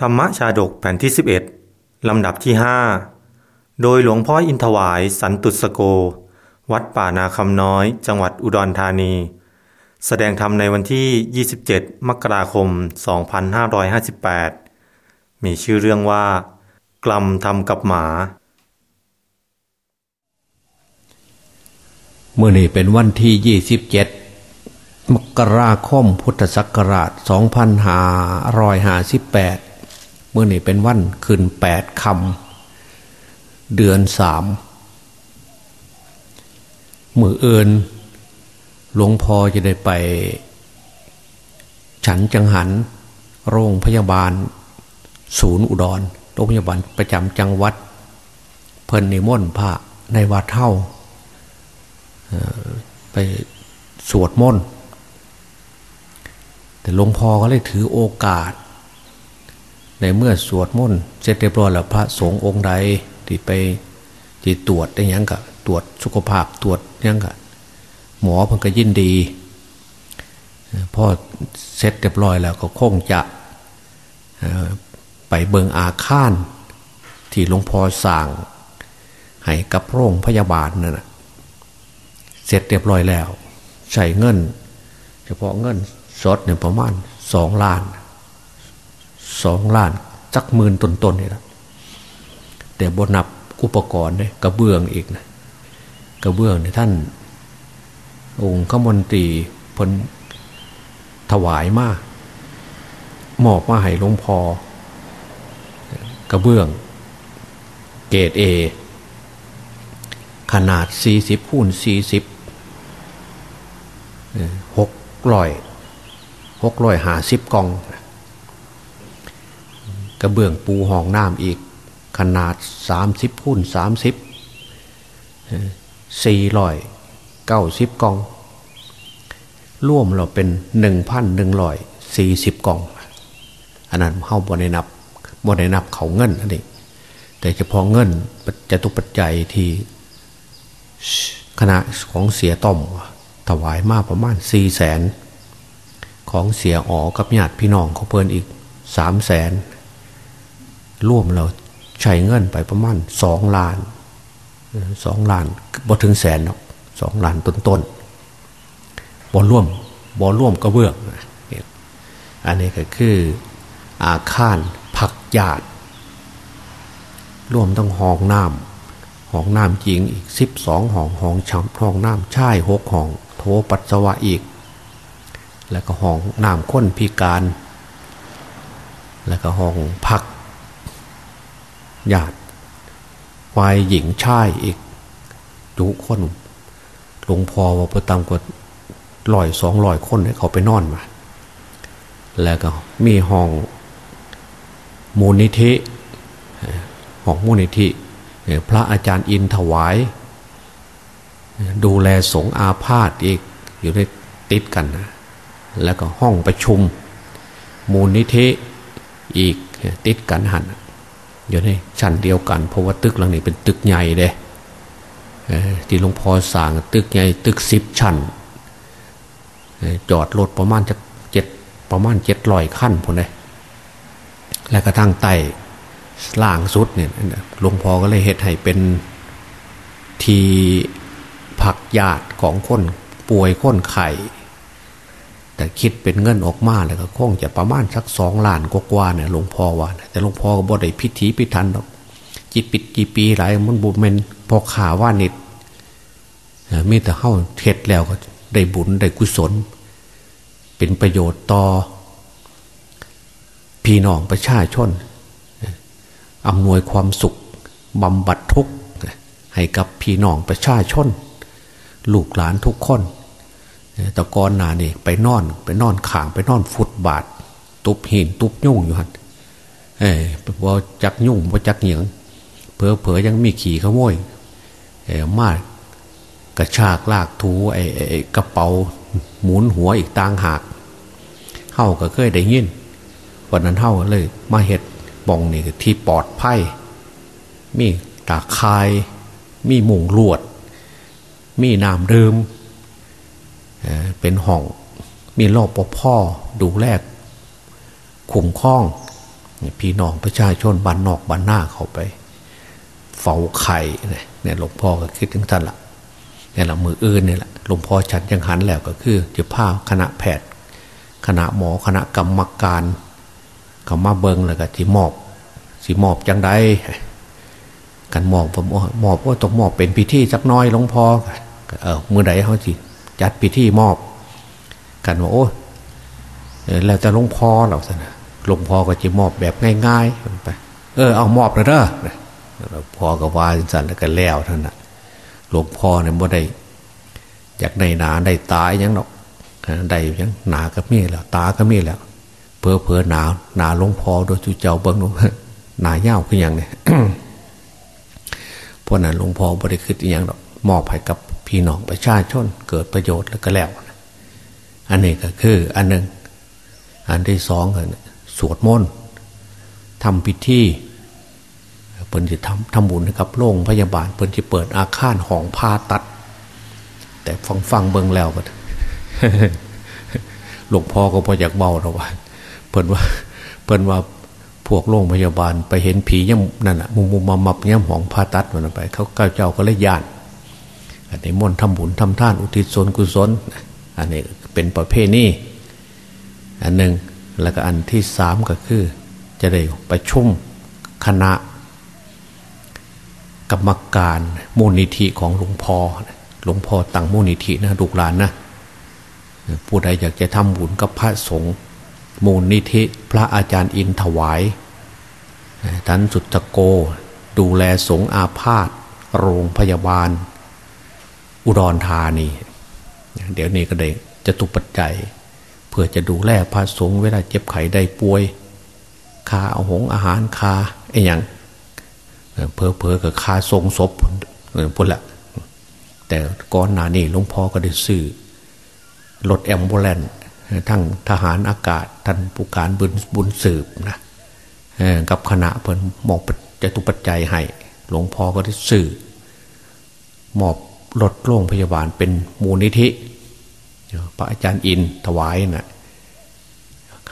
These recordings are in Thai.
ธรรมชาดกแผ่นที่ 11 ลำดับที่ 5 โดยหลวงพ่ออินทวายสันตุสโก วัดป่านาคำน้อย จังหวัดอุดรธานี แสดงธรรมในวันที่ 27 มกราคม 2558 มีชื่อเรื่องว่า กลัมทำกับหมา เมื่อนี้เป็นวันที่ 27มกราคมพุทธศักราช 2558 มื่อนี้เป็นวันขึ้น8คำเดือนสามมือเอินหลวงพ่อจะได้ไป ฉันจังหัน โรงพยาบาล ศูนย์อุดรโรงพยาบาลประจำจังหวัด เพิ่นนิมนต์พระในวัดเท่าไปสวดมนต์แต่หลวงพ่อก็เลยถือโอกาส ในเมื่อสวดมนต์เสร็จเรียบร้อยแล้วพระสงฆ์องค์ใดที่ไปที่ตรวจได้ยังกะตรวจสุขภาพตรวจยังกะหมอเพิ่งก็ยินดีพ่อเสร็จเรียบร้อยแล้วก็คงจะไปเบิงอาคารที่หลวงพ่อสั่งให้กับโรงพยาบาลนั่นนะเสร็จเรียบร้อยแล้ว ใช้เงิน เฉพาะเงินสดเนี่ยประมาณสองล้าน สองล้านจักหมื่นต้นๆนี่แหละแต่บนับอุปกรณ์เนี่ยกระเบื้องอีกนะกระเบื้องเนี่ยท่าน องค์ขมนตรีพลถวายมากมอบมาให้หลวงพอกระเบื้อง เกรดเอขนาด 40คูณ40หกร้อยหกร้อยหาสิบกอง กระเบื้องปูห้องน้ำอีก ขนาดสามสิบคูณสามสิบสี่ร้อยเก้าสิบกองร่วมเราเป็นหนึ่งพันหนึ่งร้อยสี่สิบกอง อันนั้นเข้าบนในนับบนในนับเขาเงินอันนี้แต่เฉพาะเงินจะตุปัจจัยที่คณะของเสียต้อมถวายมากประมาณสี่แสนของเสียอ๋อกับญาติพี่น้องเขาเพิ่นอีกสามแสน ร่วมเราใช้เงินไปประมาณสองล้านสองล้านบ่ถึงแสนหรอกสองล้านต้นต้นบ่ร่วมบ่ร่วมกระเบื้องอันนี้ก็คืออาคารผักหยาดร่วมต้องห้องน้ำห้องน้ำจริงอีกสิบสองห้องห้องช้ำห้องน้ำชายหกห้อง โถปัสสาวะอีก แล้วก็ห้องน้ำข้นพิการ แล้วก็ห้องพัก ญาติวายหญิงชายอีกทุกคนหลวงพ่อว่าประตามกว่าลอยสองลอยคนให้เขาไปนอนมา แล้วก็มีห้องมูลนิธิห้องมูลนิธิ พระอาจารย์อินถวาย ดูแลสงอาพาธอีกอยู่ในติดกันนะแล้วก็ห้องประชุม มูลนิธิอีกติดกันหัน อยู่ในชั้นเดียวกัน เพราะว่าตึกหลังนี้เป็นตึกใหญ่เลยที่หลวงพ่อสร้างตึกใหญ่ตึกสิบชั้นจอดรถประมาณจะเจ็ดประมาณเจ็ดลอยขั้นพอเลยแล้วก็ทั้งไต่ล่างสุดเนี่ยหลวงพ่อก็เลยเหตุให้เป็นทีผักญาติของคนป่วยคนไข่ แต่คิดเป็นเงินออกมาแล้วก็คงจะประมาณสักสองล้านกว่าเนี่ยหลวงพ่อว่า แต่หลวงพ่อก็บ่ได้พิธีพิธันหรอกจิตปิดกี่ปีหลายมันบุญเป็นพอขาว่านิดมีแต่เข้าเทศแล้วก็ได้บุญได้กุศล เป็นประโยชน์ต่อ พี่น้องประชาชนอำนวยความสุขบำบัดทุกข์ให้กับพี่น้องประชาชน ลูกหลานทุกคน ตะกอนนานี่ไปนอน ไปนอนขางไปนอนฟุตบาท ตุบหินตุบยุ่งอยู่หันเออว่าจักยุ่งว่าจักเหนียงเผลอเผลอยังมีขี่ขโมยเออมากกระชากลากถูไอ้ไอ้กระเป๋าหมุนหัวอีกต่างหากเฮาก็เคยได้ยินวันนั้นเฮาเลย มาเห็ดบองนี่ที่ปลอดภัยมีตาคาย มีมุงลวด มีน้ำเดิม เป็นห้องมีรอบปพ่อดูแลคุ้มคล้อง พี่น้องประชาชนบ้านนอกบ้านหน้าเขาไป เฝ้าไข่เนี่ยหลวงพ่อก็คิดถึงท่านละเนี่ยละมืออื่นเนี่ยแหละหลวงพ่อฉันยังหันแล้วก็คือจะพาคณะแพทย์คณะหมอคณะกรรมการเขามาเบิงแล้วก็ที่มอบสีมอบจังไดกันมอบผมมอบว่าต้องมอบเป็นพิธีสักน้อยหลวงพ่อเออมือใดเขาสิ จัดพิธีมอบ กันว่าโอ้แล้วจะหลวงพ่อเราสินะหลวงพ่อก็จะมอบแบบง่ายๆไปเออเอามอบเลยเด้อหลวงพ่อก็ว่าสันแล้วก็แล้วท่านนะหลวงพ่อเนี่ยบ่ได้อยากในหนาได้ตายยังหรอกได้ยังหนาก็มีแล้ว ตาก็มีแล้วเพอเพอหนาหนาหลวงพ่อโดยจุเจ้าเบิ้งหนาเย้าคืออย่างเนี่ยเพราะนั้นหลวงพ่อบริคืดอย่างหรอกมอบให้กับ พี่น้องประชาชนเกิดประโยชน์แล้วก็แล้ว อันนี้ก็คืออันหนึ่ง อันที่สองก็สวดมนต์ทำพิธีเปิ่นจะทำทำบุญกับโรงพยาบาลเปิ่นจะเปิดอาคารห้องผ่าตัด แต่ฟังฟังเบิ่งแล้วก็หลวงพ่อก็พออยากเบาเราว่าเปิ่นว่าเปิ่นว่าพวกโรงพยาบาลไปเห็นผีย่ำนั่นแหะมุมมุมมามับย่ำห้องผ่าตัดมันไป เขาเก้าเจ้าก็เลยญาติ อันนี้มนต์ทำบุญทำท่านอุทิศส่วนกุศล อันนี้เป็นประเภทนี้อันหนึ่งแล้วก็อันที่สามก็คือ จะได้ไปชุ่มคณะ กรรมการมูลนิธิของหลวงพ่อหลวงพ่อตั้งมูลนิธินะลูกหลานนะผู้ใดอยากจะทำบุญกับพระสงฆ์มูลนิธิพระอาจารย์อินถวายท่านสุตโก ดูแลสงฆ์อาพาธโรงพยาบาล อุดรธานี เดี๋ยวนี้ก็ได้จะตุปัจจัย เพื่อจะดูแลพระสงฆ์เวลาเจ็บไข้ได้ป่วยคาเอาหงอาหารคาไอ้ยังเพอเพอกับคาทรงศพพุ่นละแต่ก่อนหน้านี้หลวงพ่อก็ได้ซื้อรถแอมบูเลนทั้งทหารอากาศท่านผู้การบุญบุญสืบนะกับคณะเพิ่นมอบจะตุปัจจัยให้ หลวงพ่อก็ได้สื่อมอบ รถโรงพยาบาลเป็นมูลนิธิพระอาจารย์อินถวายนะ่ะ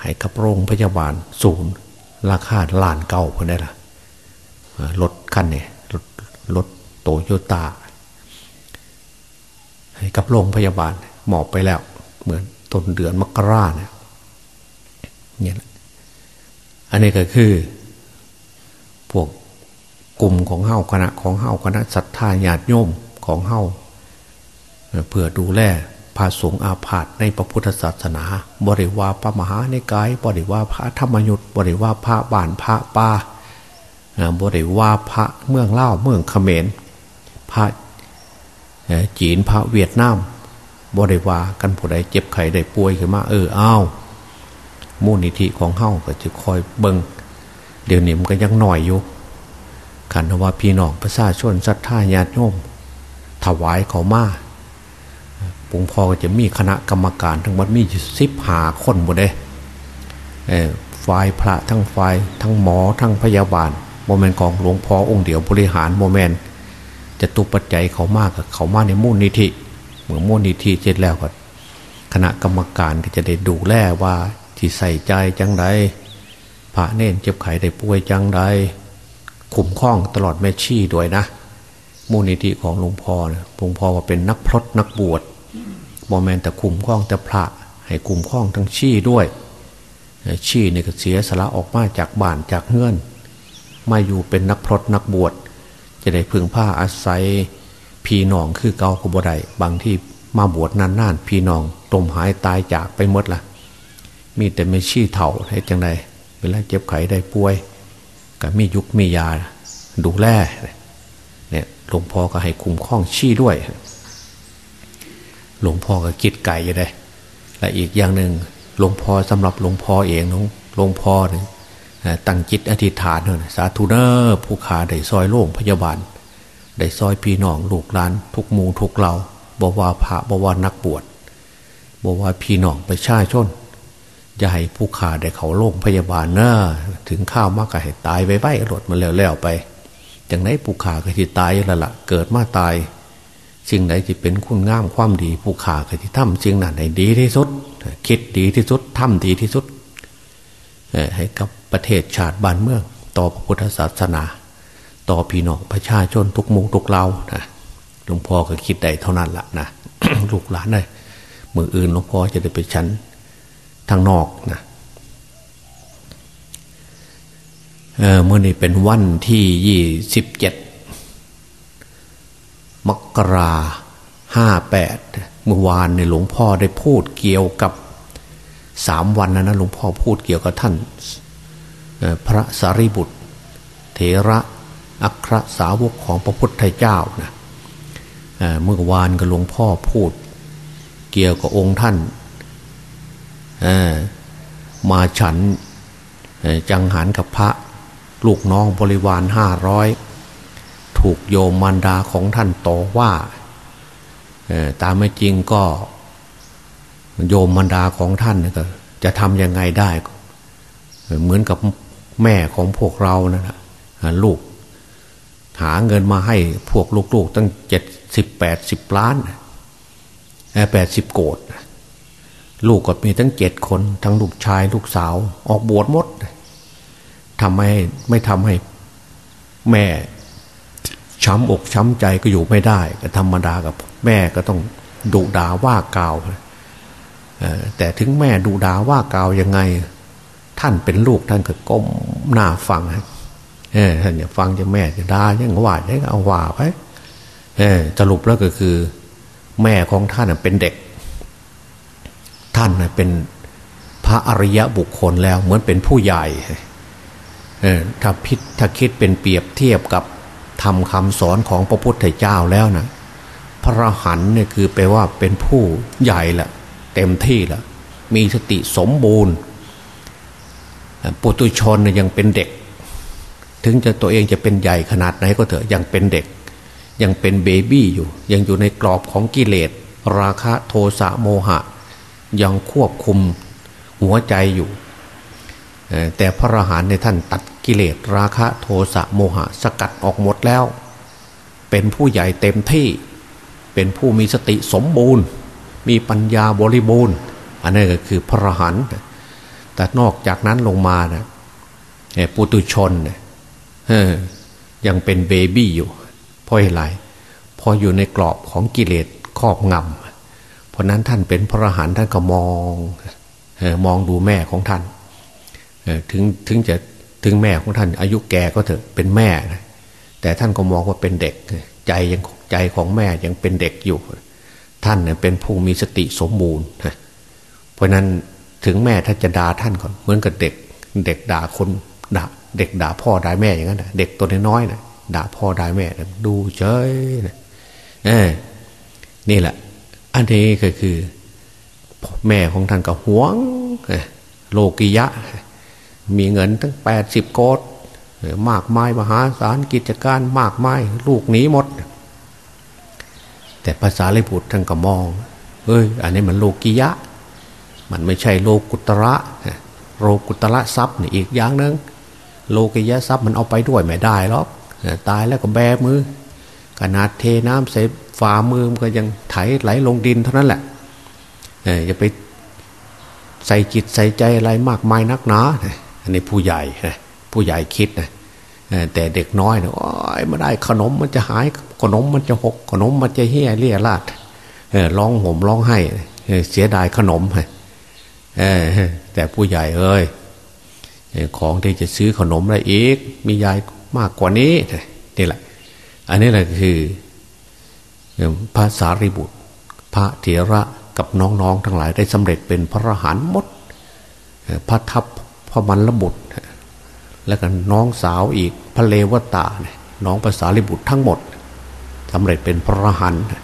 ให้กับโรงพยาบาลศูนย์ราคาล้านเก้าเพื่อนได้ละรถคันเนี่ยรถรถโตโยต้าให้กับโรงพยาบาลหมอบไปแล้ว เหมือนต้นเดือนมกราเนี่ยเนี่ยอันนี้ก็คือ พวกกลุ่มของเฮ้าคณะของเฮ้าคณะศรัทธาญาติโยม ของเฮาเพื่อดูแลพระสงฆ์อาพาธในพระพุทธศาสนา บริวาพระมหาในกาย บริวาพระธรรมยุทธบริวาพระบานพระป่าบริวาพระเมืองเล่าเมืองเขมร พระจีนพระเวียดนาม บริวากันผู้ใดเจ็บไข้ได้ป่วยขึ้นมาเอออ้าวมูลนิธิของเฮาก็จะคอยเบิงเดี๋ยวนี้มันก็ยังหน่อยอยู่ขันว่าพี่น้องประชาชนศรัทธาญาติโยม ถวายเขามาหลวงพ่อก็จะมีคณะกรรมการทั้งหมดมีสิบหาคนหมดเลยฝ่ายพระทั้งฝ่ายทั้งหมอทั้งพยาบาลโมเมนต์ของหลวงพ่อองค์เดียวบริหารโมเมนต์จะตุปัจจัยเขามากกับเขามาในมูลนิธิเมื่อมูลนิธิเสร็จแล้วก็คณะกรรมการก็จะได้ดูแลว่าที่ใส่ใจจังไดพระเณรเจ็บไข้ได้ป่วยจังไดคุ้มครองตลอดแม่ชีด้วยนะ มูลนิธิของหลวงพ่อหลวงพ่อว่าเป็นนักพรตนักบวชบ่แม่นแต่คุ้มครองแต่พระ ให้คุ้มคล้องทั้งชี้ด้วย ชี้เนี่ก็เสียสละออกมาจากบ้านจากเงื่อนมาอยู่เป็นนักพรตนักบวช จะได้พึ่งผ้าอาศัยพี่น้องคือเกาขบไดบางที่มาบวชนานๆพี่น้องตมหายตายจากไปหมดละมีแต่ไม่ชี้เถ่าให้จังไดเวลาเจ็บไข้ได้ป่วยก็มียุกมียาดูแลเนี่ย หลวงพ่อก็ให้คุ้มข้องชี้ด้วย หลวงพ่อก็คิดไก่ยังไงและอีกอย่างหนึ่งหลวงพ่อสำหรับหลวงพ่อเองหลวงพ่อเนี่ยตั้งจิตอธิษฐานเนอะสาธุเนอผู้ขาได้ซอยโล่งพยาบาล ได้ซอยพี่น้องลูกหลาน ทุกมูทุกเราบว่าพระบว่านักบวชบว่าพี่น้องไปชาชนอย่าให้ผู้ขาได้เขาโล่งพยาบาลเนอะถึงข้าวมากก็ให้ตายไว้ไว้หลดมาแล้วๆไป อย่างไหนผู้ขาก็ที่ตายแล้วละเกิดมาตายสิ่งไหนที่เป็นคุณงามความดี ผู้ขาก็ที่ทำสิ่งนั้นให้ดีที่สุด คิดดีที่สุดทำดีที่สุดให้กับประเทศชาติบ้านเมืองต่อพระพุทธศาสนา ต่อพี่น้องประชาชนทุกมุงทุกเรานะหลวงพ่อก็คิดได้เท่านั้นละนะลูกหลานเลยมืออื่นหลวงพ่อจะได้ไปชั้นทางนอกนะ เมื่อนี้เป็นวันที่ยี่สิบเจ็ดมกราห้าแปดเมื่อวานในหลวงพ่อได้พูดเกี่ยวกับสามวันนะนะหลวงพ่อพูดเกี่ยวกับท่านพระสารีบุตร เถระอัครสาวกของพระพุทธเจ้านะเมื่อวานกับหลวงพ่อพูด เกี่ยวกับองค์ท่านมาฉันจังหันกับพระ ลูกน้องบริวารห้าร้อยถูกโยมมารดาของท่านต่อว่าตามไม่จริงก็ โยมมารดาของท่านก็จะทำยังไงได้ เหมือนกับแม่ของพวกเรานะนะลูก หาเงินมาให้พวกลูกๆ ตั้งเจ็ดสิบแปดสิบล้านแปดสิบโกด ลูกก็มีทั้งเจ็ดคน ทั้งลูกชายลูกสาว ออกบวชหมด ทำให้ไม่ทำให้แม่ช้ำอกช้ำใจก็อยู่ไม่ได้ ก็ธรรมดากับแม่ก็ต้องดุด่าว่ากล่าวแต่ถึงแม่ดุด่าว่ากล่าวยังไง ท่านเป็นลูกท่านก็ก้มหน้าฟังเออท่านอย่าฟังจะแม่จะด่ายังว่ายังเอาว่าไปเออสรุปแล้วก็คือ แม่ของท่านเป็นเด็ก ท่านเป็นพระอริยะบุคคลแล้วเหมือนเป็นผู้ใหญ่ ถ้าพิถ้าคิดเป็นเปรียบเทียบกับทำคำสอนของพระพุทธเจ้าแล้วนะพระหันเนี่ยคือแปลว่าเป็นผู้ใหญ่ละเต็มที่ละมีสติสมบูรณ์ปุตุชนเนี่ยยังเป็นเด็ก ถึงจะตัวเองจะเป็นใหญ่ขนาดไหนก็เถอะยังเป็นเด็ก ยังเป็นเบบี้อยู่ ยังอยู่ในกรอบของกิเลส ราคะโทสะโมหะ ยังควบคุมหัวใจอยู่ แต่พระอรหันต์ในท่านตัด กิเลสราคะโทสะโมหะสกัดออกหมดแล้ว เป็นผู้ใหญ่เต็มที่ เป็นผู้มีสติสมบูรณ์ มีปัญญาบริบูรณ์ อันนี้ก็คือพระหันแต่นอกจากนั้นลงมานะปุตุชนเนี่ยยังเป็นเบบี้อยู่เพราะอะไรพออยู่ในกรอบของกิเลสครอบงำเพราะนั้นท่านเป็นพระหันท่านก็มองมองดูแม่ของท่านถึงถึงจะ ถึงแม่ของท่านอายุแก่ก็เถอะเป็นแม่นะแต่ท่านก็มองว่าเป็นเด็ก ใจยังใจของแม่ยังเป็นเด็กอยู่ ท่านเนี่ยเป็นผู้มีสติสมบูรณ์เพราะนั้นถึงแม่ถ้านจะด่าท่านก่อนเหมือนกับเด็ก เด็กด่าคนด่าเด็กด่าพ่อด่าแม่อย่างนั้นเด็กตัวน้อยๆนะด่าพ่อด่าแม่ดูเฉยนะเออนี่แหละ อันนี้ก็คือ แม่ของท่านก็หวงโลกิยะ มีเงินตั้งแปดสิบโกดมากมายมหาศาลกิจการมากมายลูกหนีหมด แต่ภาษาลิบุตรท่านก็มองเฮ้ย อันนี้มันโลกิยะ มันไม่ใช่โลกุตระโลกุตระทรัพย์นี่อีกอย่างหนึ่งโลกิยะทรัพย์มันเอาไปด้วยไม่ได้หรอกตายแล้วก็แบมือขนาดเทน้ำใส่ฝ่ามือมันก็ยังไถไหลลงดินเท่านั้นแหละอย่าไปใส่จิตใส่ใจอะไรมากมายนักหนาะ อันนี้ผู้ใหญ่ผู้ใหญ่คิดนะแต่เด็กน้อยเนะโอ้ยมาได้ขนมมันจะหายขนมมันจะหก ขนมมันจะเฮี้ยเลี่ยลาดร้องห่มร้องไห้เสียดายขนมแต่ผู้ใหญ่เอ้ยของที่จะซื้อขนมอะไรอีก มียายมากกว่านี้นี่แหละ อันนี้แหละคือพระสารีบุตร พระเถระกับน้องๆทั้งหลายได้สำเร็จเป็นพระอรหันต์หมดพระทัพพ ระมันละบุตร แล้วก็น้องสาวอีกพระเลวตาน้องภาษาลิบุตรทั้งหมดสำเร็จเป็นพระหันเนี่ย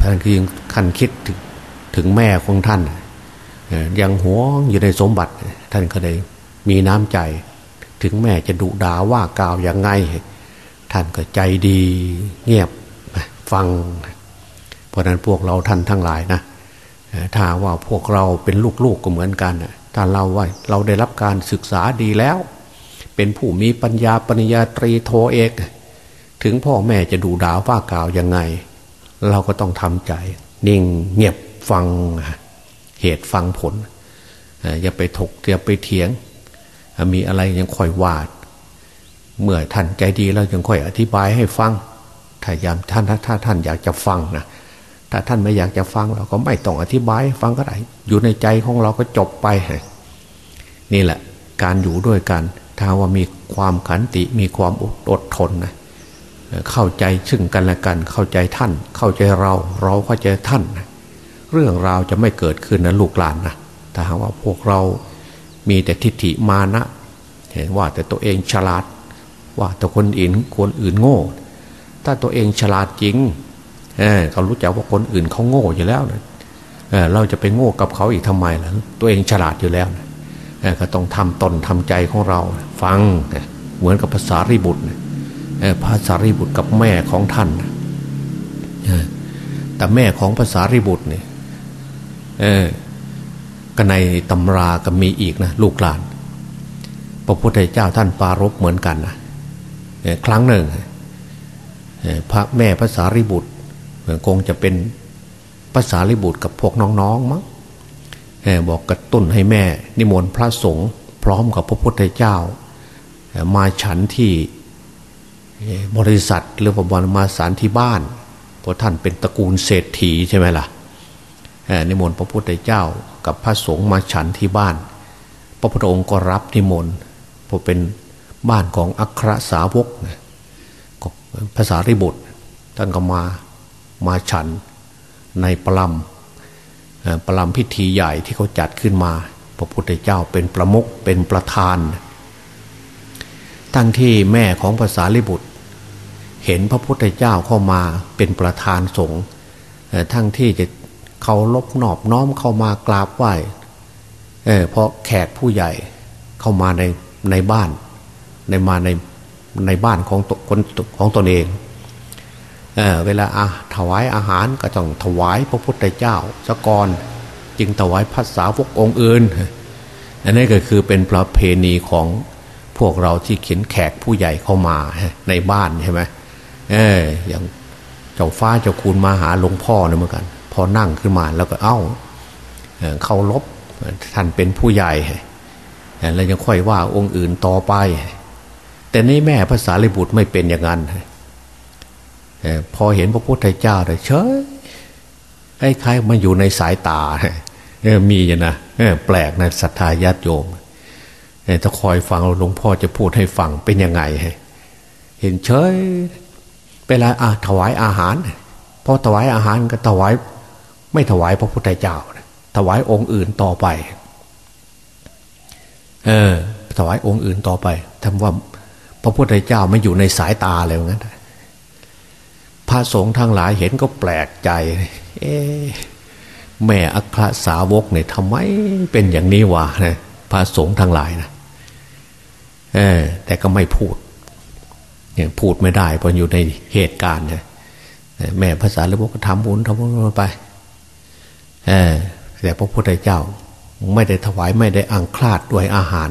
ท่านคือยังคันคิดถึงถึงแม่ของท่าน ยังหวงอยู่ในสมบัติ ท่านก็เลยมีน้ำใจ ถึงแม่จะดุด่าว่ากล่าวอยังไง ท่านก็ใจดีเงียบฟัง เพราะนั้นพวกเราท่านทั้งหลายนะถ้าว่าพวกเราเป็นลูกๆกก็เหมือนกัน ถ้าเราว่าเราได้รับการศึกษาดีแล้ว เป็นผู้มีปัญญาปัญญาตรีโทเอก ถึงพ่อแม่จะดูด่าว่ากล่าวยังไง เราก็ต้องทำใจ นิ่งเงียบฟังเหตุฟังผล อย่าไปถกอย่าไปเถียง มีอะไรยังค่อยวาด เมื่อท่านใจดีแล้วยังค่อยอธิบายให้ฟัง ถ้ายามท่านถ้าท่านอยากจะฟังนะ ถ้าท่านไม่อยากจะฟังเราก็ไม่ต้องอธิบายฟังก็ได้ อยู่ในใจของเราก็จบไป นี่แหละ การอยู่ด้วยกัน ถ้าว่ามีความขันติมีความอดทนนะเข้าใจซึ่งกันและกัน เข้าใจท่าน เข้าใจเราเราเข้าใจท่านเรื่องราวจะไม่เกิดขึ้นนะลูกหลานนะแต่หากว่าพวกเรามีแต่ทิฏฐิมานะเห็นว่าแต่ตัวเองฉลาด ว่าแต่คนอื่นคนอื่นโง่ ถ้าตัวเองฉลาดจริง เเขารู้จักว่าคนอื่นเขาโง่อยู่แล้วนะเเราจะไปโง่กับเขาอีกทำไมล่ะตัวเองฉลาดอยู่แล้วนะก็ต้องทำตนทำใจของเรา ฟังเหมือนกับภาษาริบุตรภาษาริบุตรกับแม่ของท่านแต่แม่ของภาษาริบุตรเนี่ยก็ในตำราก็มีอีกนะลูกหลาน พระพุทธเจ้าท่านปารบเหมือนกันนะครั้งหนึ่งพระแม่ภาษาริบุตร คงจะเป็นภาษาริบุตรกับพวกน้องๆมั้งบอกกระตุ้นให้แม่ นิมนต์พระสงฆ์พร้อมกับพระพุทธเจ้า มาฉันที่บริษัทหรือว่ามาสารที่บ้านเพราะท่านเป็นตระกูลเศรษฐีใช่ไหมล่ะนิมนต์พระพุทธเจ้ากับพระสงฆ์มาฉันที่บ้าน พระพุทธองค์ก็รับนิมนต์เพราะเป็นบ้านของอัครสาวก ภาษาริบุตรท่านก็มา มาฉันในปลำปลำพิธีใหญ่ที่เขาจัดขึ้นมา พระพุทธเจ้าเป็นประมุขเป็นประธาน ทั้งที่แม่ของภาษาลิบุตร เห็นพระพุทธเจ้าเข้ามาเป็นประธานสงฆ์ทั้งที่จะเขาลบนอบน้อมเข้ามากราบไหว้เพราะแขกผู้ใหญ่เข้ามาในในบ้านในมาในในบ้านของตคนของตนเอง เเวลาอาถวายอาหารก็ต้องถวายพระพุทธเจ้าสกรจึงถวายภาษาพวกองค์อื่นอันนี้ก็คือเป็นประเพณีของพวกเราที่เขียนแขกผู้ใหญ่เข้ามาในบ้านใช่ไหมเอออย่างเจ้าฟ้าเจ้าคุณมาหาหลวงพ่อเนี่ยเหมือนกัน พอนั่งขึ้นมาแล้วก็เอ้าเขาลบท่านเป็นผู้ใหญ่แล้วยังค่อยว่าองค์อื่นต่อไป แต่ในแม่ภาษาลิบุตรไม่เป็นอย่างนั้น พอเห็นพระพุทธเจ้าเลยเฉยไอ้ใครมาอยู่ในสายตามีอย่างนะแปลกนะศรัทธาญาติโยมถ้าคอยฟังหลวงพ่อจะพูดให้ฟังเป็นยังไงเห็นเฉยเวลาอาถวายอาหารพอถวายอาหารก็ถวาย ไม่ถวายพระพุทธเจ้าถวายองค์อื่นต่อไป เออ ถวายองค์อื่นต่อไปทำว่าพระพุทธเจ้าไม่อยู่ในสายตาเลยงั้น พระสงฆ์ทั้งหลายเห็นก็แปลกใจ เอ๊แม่อัครสาวกเนี่ยทำไมเป็นอย่างนี้วะนะพระสงฆ์ทั้งหลายนะเออแต่ก็ไม่พูดยังพูดไม่ได้เพราะอยู่ในเหตุการณ์เนี่ยแม่ภาษาลยบอกก็ทำบุญทำบุญไปเออแต่พระพุทธเจ้า ไม่ได้ถวายไม่ได้อังคลาดด้วยอาหาร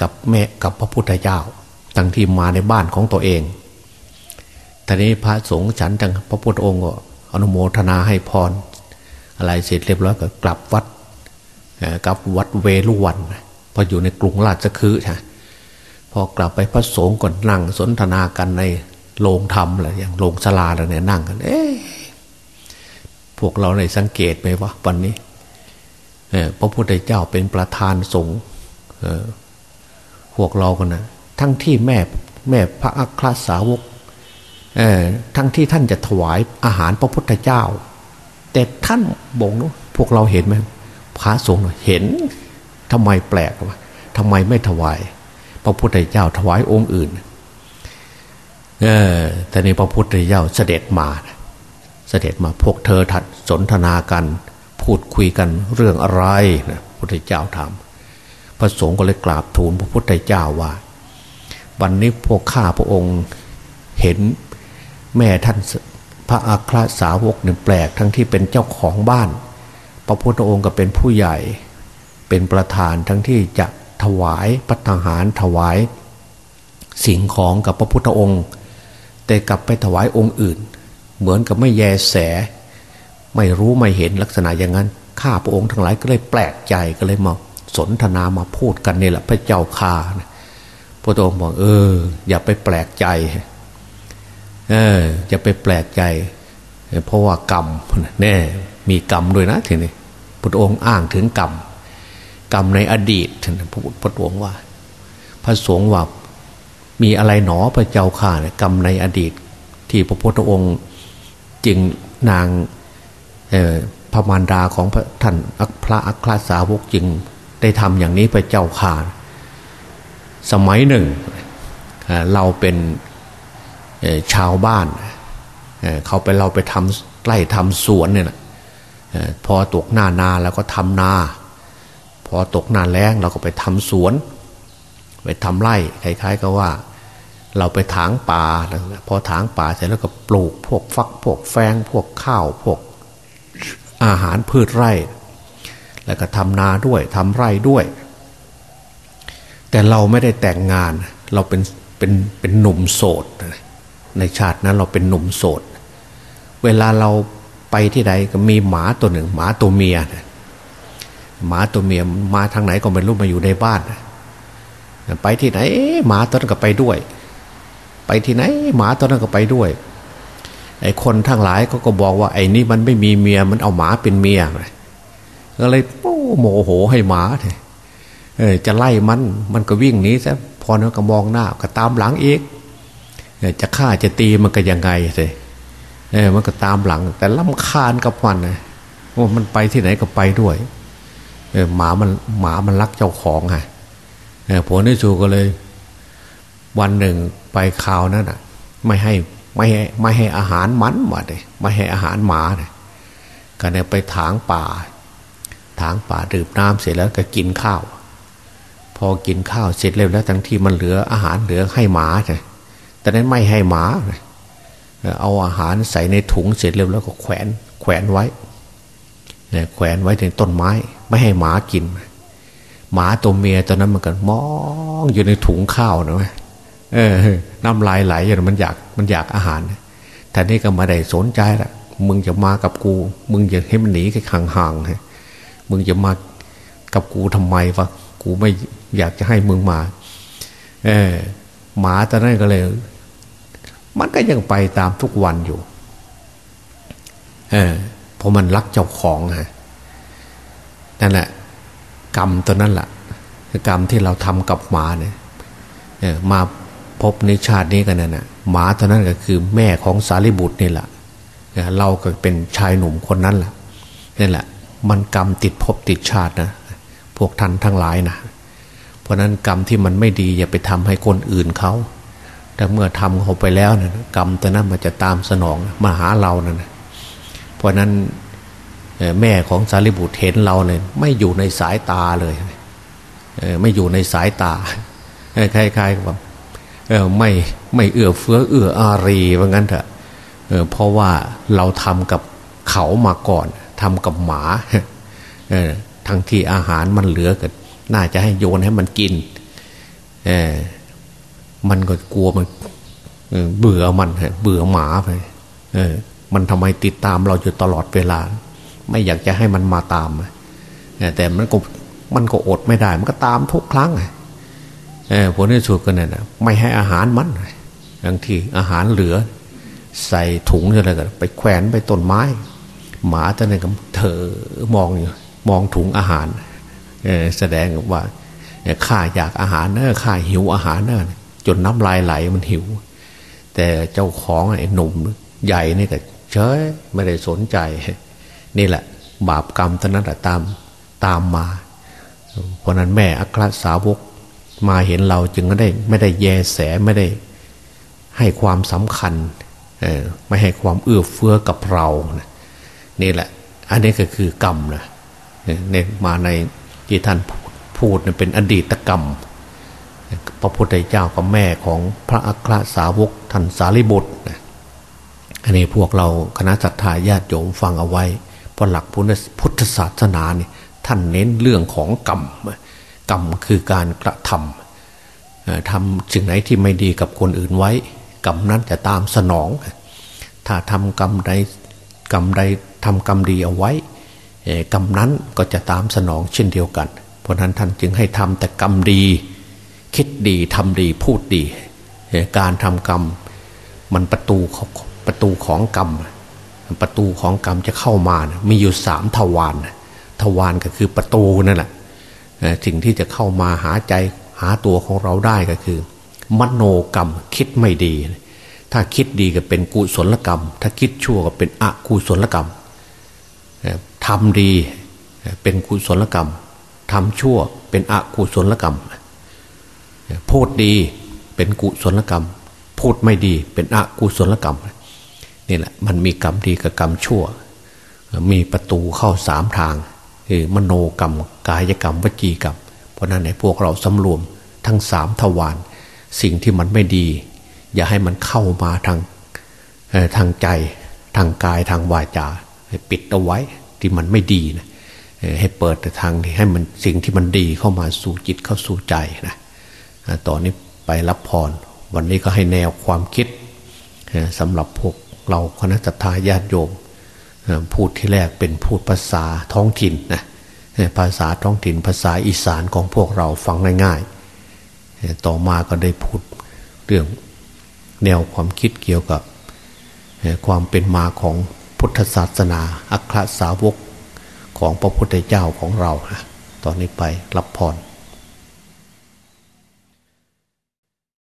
กับแม่กับพระพุทธเจ้า ตั้งที่มาในบ้านของตัวเอง ทีนี้พระสงฆ์ฉันจังพระพุทธองค์ก็อนุโมทนาให้พร อะไรเสร็จเรียบร้อยก็กลับวัดกลับวัดเวลุวันพออยู่ในกรุงราชคฤห์ใช่พอกลับไปพระสงฆ์ก็นั่งสนทนากันในโรงธรรมอะไรอย่างโรงสลาอะไรเนี่ยนั่งกันเอ๊พวกเราในสังเกตไหมว่าวันนี้พระพุทธเจ้าเป็นประธานสงฆ์พวกเรากันนะทั้งที่แม่แม่พระอัครสาวก ทั้งที่ท่านจะถวายอาหารพระพุทธเจ้า แต่ท่านบอกนะพวกเราเห็นไหมพระสงฆ์เห็นทำไมแปลกวะทำไมไม่ถวาย พระพุทธเจ้าถวายองค์อื่น เออแต่ในพระพุทธเจ้าเสด็จมา เสด็จมาพวกเธอถัดสนทนากัน พูดคุยกันเรื่องอะไรนะพุทธเจ้าถามพระสงฆ์ก็เลยกราบทูลพระพุทธเจ้าว่า วันนี้พวกข้าพระองค์เห็น แม่ท่านพระอัครสาวกหนึ่งแปลกทั้งที่เป็นเจ้าของบ้าน พระพุทธองค์ก็เป็นผู้ใหญ่ เป็นประธานทั้งที่จะถวายปัตหารถวาย สิ่งของกับพระพุทธองค์ แต่กลับไปถวายองค์อื่น เหมือนกับไม่แยแส ไม่รู้ไม่เห็นลักษณะอย่างนั้นข้าพระองค์ทั้งหลายก็เลยแปลกใจก็เลยมาสนทนามาพูดกันนี่แหละพระเจ้าข่าพระองค์บอกเออ อย่าไปแปลกใจ เอออย่าไปแปลกใจ เพราะว่ากรรมแน่มีกรรมด้วยนะทีนี้พระองค์อ้างถึงกรรมกรรมในอดีตพระพระองค์ว่า พระสงฆ์ว่ามีอะไรหนอพระเจ้าข่าเนี่ยกรรมในอดีต ที่พระพุทธองค์จึงนางพระมารดาของพระท่านพระอัครสาวกจึงได้ทำอย่างนี้พระเจ้าข่าสมัยหนึ่งเราเป็น ชาวบ้านเขาไปเราไปทำไร่ทำสวนเนี่ยพอตกหน้านาแล้วก็ทำนา พอตกหน้าแล้งเราก็ไปทำสวน ไปทำไร่คล้ายๆกับว่า เราไปถางป่าพอถางป่าเสร็จแล้วก็ปลูกพวกฟักพวกแฟงพวกข้าวพวกอาหารพืชไร่ แล้วก็ทำนาด้วยทำไร่ด้วย แต่เราไม่ได้แต่งงาน เราเป็นเป็นเป็นหนุ่มโสด ในชาตินั้นเราเป็นหนุ่มโสด เวลาเราไปที่ใดก็มีหมาตัวหนึ่ง หมาตัวเมียหมาตัวเมียมาทางไหนก็ไม่รู้มาอยู่ในบ้าน ไปที่ไหนหมาตัวนั้นก็ไปด้วย ไปที่ไหนหมาตัวนั้นก็ไปด้วยไอ้คนทั้งหลายเขาก็บอกว่าไอ้นี่มันไม่มีเมียมันเอาหมาเป็นเมียก็เลยโมโหให้หมาเออจะไล่มันมันก็วิ่งหนีซะพอเนี่ยก็มองหน้าก็ตามหลังอีก จะฆ่าจะตีมันก็ยังไงสิเออมันก็ตามหลัง แต่ลำคาญกับมันนะว่ามันไปที่ไหนก็ไปด้วย เออหมามันหมามันรักเจ้าของไงเออผลที่สูก็เลย วันหนึ่งไปข่าวนั่นอะ ไม่ให้ไม่ให้ไม่ให้อาหารมันมาเลยไม่ให้อาหารหมาเลยก็เนี่ยไปถางป่า ถางป่าดื่มน้ำเสร็จแล้วก็กินข้าว พอกินข้าวเสร็จแล้วแล้วทั้งที่มันเหลืออาหารเหลือให้หมาเลย แต่นั้นไม่ให้หมา เอาอาหารใส่ในถุงเสร็จเร็วแล้วก็แขวนแขวนไว้แขวนไว้ถึงต้นไม้ ไม่ให้หมากิน หมาตัวเมียตอนนั้นมันก็มองอยู่ในถุงข้าวนะเออน้ำลายไหลอย่างมันอยากมันอยากอาหารแต่นี่ก็มาได้สนใจละมึงจะมากับกู มึงจะให้มันหนีแค่ห่างๆฮะมึงจะมากับกูทำไมวะกูไม่อยากจะให้มึงมา เออหมาตอนนั้นก็เลย มันก็ยังไปตามทุกวันอยู่ เออเพราะมันรักเจ้าของฮะนั่นแหละ กรรมตัวนั้นแหละกรรมที่เราทำกับหมาเนี่ยมาพบในชาตินี้กันนะ่ะหมาเท่านั้นก็คือแม่ของสารีบุตรนี่แหละเราก็เป็นชายหนุ่มคนนั้นแหละนี่แหละ มันกรรมติดภพติดชาตินะพวกท่านทั้งหลายนะเพราะนั้นกรรมที่มันไม่ดีอย่าไปทำให้คนอื่นเขา แต่เมื่อทำเขาไปแล้วนะกรรมตัวนั้นมันจะตามสนองมาหาเรานะ่ะเพราะนั้นแม่ของสารีบุตรเห็นเราเลยไม่อยู่ในสายตาเลยไม่อยู่ในสายตาคล้ายๆกับไม่ไม่เอื้อเฟื้อเอื้ออารีว่างั้นเถอะเพราะว่าเราทำกับเขามาก่อนทำกับหมาทั้งที่อาหารมันเหลือกันน่าจะให้โยนให้มันกินเอ มันก็กลัวมันเบื่อมันเบื่อหมาไปเออ มันทำไมติดตามเราอยู่ตลอดเวลา ไม่อยากจะให้มันมาตามแต่มันก็มันก็อดไม่ได้ มันก็ตามทุกครั้งผลที่สุดก็เนี่ยนะไม่ให้อาหารมันบางทีอาหารเหลือ ใส่ถุงอะไรกันไปแขวนไปต้นไม้ หมาตัวนั้ก็เธอมองอยู่มองถุงอาหารแสดงว่าข้าอยากอาหารเนอะข้าหิวอาหารเนอะ จนน้ำลายไหลมันหิว แต่เจ้าของไอ้หนุ่มใหญ่นี่ก็เฉยไม่ได้สนใจ นี่แหละ บาปกรรมตอนนั้นตามตามมา เพราะนั้นแม่อัครสาวกมาเห็นเราจึงไม่ได้ไม่ได้แยแสไม่ได้ให้ความสำคัญไม่ให้ความเอื้อเฟื้อกับเรานะนี่แหละ อันนี้ก็คือกรรมนะเนี่ยมาในที่ท่านพูดเป็นอดีตกรรม พระพุทธเจ้ากับแม่ของพระอัครสาวกท่านสารีบุตรนะอันนี้พวกเราคณะสัตยาญาติโยมฟังเอาไว้เพราะหลักพุทธศาสนาเนี่ยท่านเน้นเรื่องของกรรมกรรมคือการกระทำทำสิ่งไหนที่ไม่ดีกับคนอื่นไว้ กรรมนั้นจะตามสนอง ถ้าทำกรรมใดกรรมใดทำกรรมดีเอาไว้กรรมนั้นก็จะตามสนองเช่นเดียวกัน เพราะนั้นท่านจึงให้ทำแต่กรรมดี คิดดีทำดีพูดดี การทำกรรม มันประตูประตูของกรรม ประตูของกรรมจะเข้ามานะมีอยู่สามทวารทวารก็คือประตูนั่นแหละสิ่งที่จะเข้ามาหาใจหาตัวของเราได้ก็คือ มโนกรรมคิดไม่ดี ถ้าคิดดีก็เป็นกุศลกรรม ถ้าคิดชั่วก็เป็นอกุศลกรรมทำดีเป็นกุศลกรรมทำชั่วเป็นอกุศลกรรม พูดดีเป็นกุศลกรรม พูดไม่ดีเป็นอกุศลกรรมนี่แหละมันมีกรรมดีกับกรรมชั่ว มีประตูเข้าสามทางคือมโนกรรม กายกรรมวจีกรรม เพราะนั้นในพวกเราสำรวมทั้งสามทวารสิ่งที่มันไม่ดี อย่าให้มันเข้ามาทางทางใจทางกายทางวาจาให้ปิดเอาไว้ที่มันไม่ดีนะให้เปิดแต่ทางให้มันสิ่งที่มันดีเข้ามาสู่จิตเข้าสู่ใจนะ ต่อนนี้ไปรับพร วันนี้ก็ให้แนวความคิดสำหรับพวกเราคณะทาญาติโยมพูดที่แรกเป็นพูดภาษาท้องถิ่นนะภาษาท้องถิ่นภาษาอีสานของพวกเราฟังง่ายๆต่อมาก็ได้พูดเรื่องแนวความคิดเกี่ยวกับความเป็นมาของพุทธศาสนาอัครสาวกของพระพุทธเจ้าของเรา ตอนนี้ไปรับพร